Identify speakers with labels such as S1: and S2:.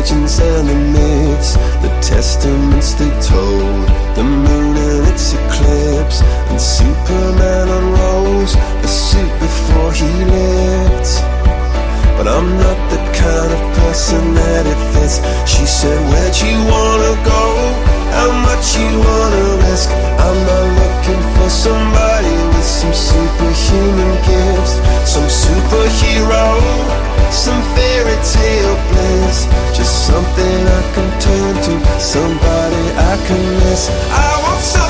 S1: Legends and the myths, the testaments they told, the moon and its eclipse, and Superman unrolls a suit before he lived. But I'm not the kind of person that it fits. She said, Where'd you wanna Something I can turn to, somebody I can miss. I want something